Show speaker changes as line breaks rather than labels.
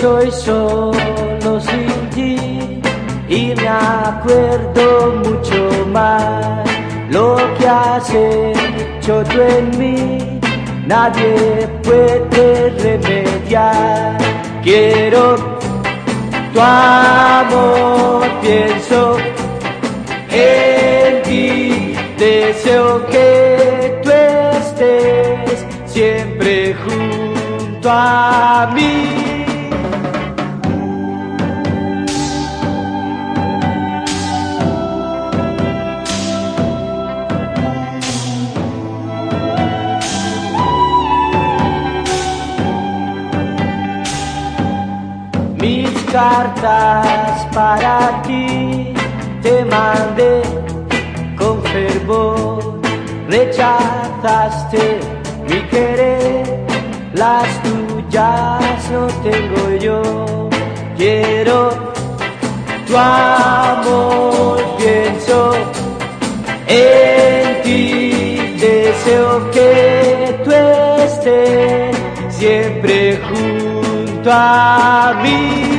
Estoy solo sin ti y me acuerdo mucho más lo que has hecho tú en mí. Nadie puede remediar. Quiero tu amor, pienso en ti, deseo que tú estés siempre junto a mí. Cartas para ti. Te mandé con fervor, rechazaste mi querer, las tuyas no tengo yo, quiero tu amor, pienso en ti, deseo que tú estés siempre junto a mí.